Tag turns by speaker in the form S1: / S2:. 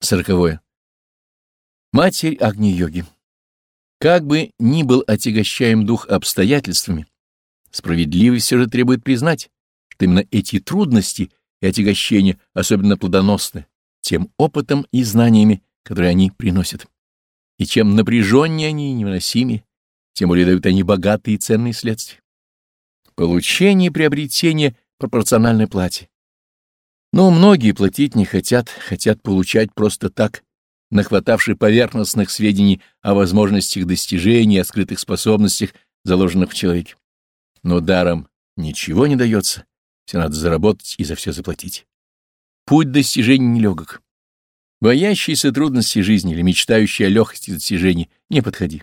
S1: Сороковое. Матерь Агни-йоги. Как бы ни был отягощаем дух обстоятельствами, справедливость все же требует признать, что именно эти трудности и отягощения особенно плодоносны тем опытом и знаниями, которые они приносят. И чем напряженнее они и невыносимее, тем более дают они богатые и ценные следствия. Получение и приобретение пропорциональной плате. Но многие платить не хотят, хотят получать просто так, нахватавшие поверхностных сведений о возможностях достижения, о скрытых способностях, заложенных в человеке. Но даром ничего не дается, все надо заработать и за все заплатить. Путь достижений нелегок. Боящийся трудностей жизни или мечтающий о легкости достижений, не подходи.